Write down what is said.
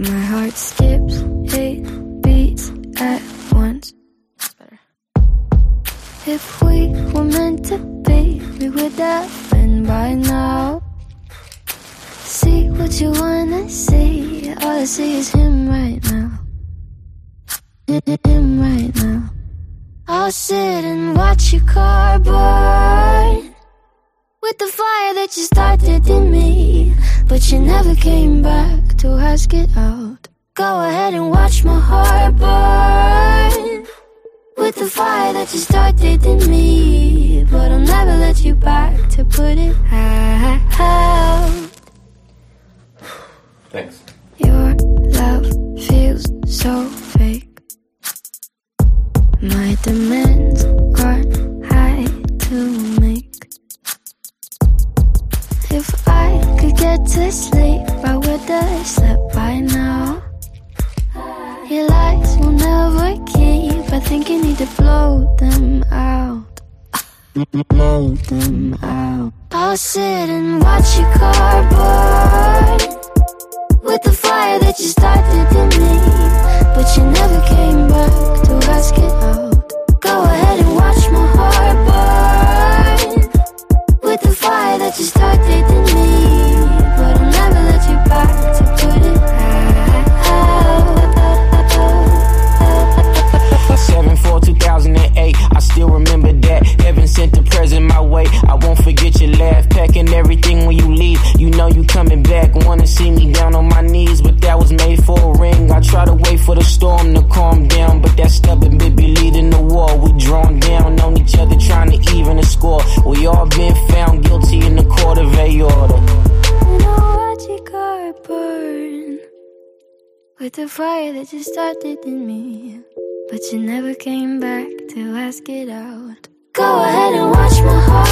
My heart skips eight beats at once. If we were meant to be, we would have been by now. See what you wanna see. All I see is him right now. Him right now. I'll sit and watch your car burn with the fire that you started in me. But you never came back to ask it out. Go ahead and watch my heart burn with the fire that you started in me. But I'll never let you back to put it out. Thanks. Your love feels so fake. My demands are high to make. If I to sleep, I would have slept by now. Your lies will never keep. I think you need to blow them out. Blow them out. I'll sit and watch your car burn everything when you leave. You know you coming back. Wanna see me down on my knees, but that was made for a ring. I try to wait for the storm to calm down, but that stubborn bit be leading the war. We drawn down on each other, trying to even the score. We all been found guilty in the court of a order. And I'll watch your car burn with the fire that you started in me. But you never came back to ask it out. Go ahead and watch my heart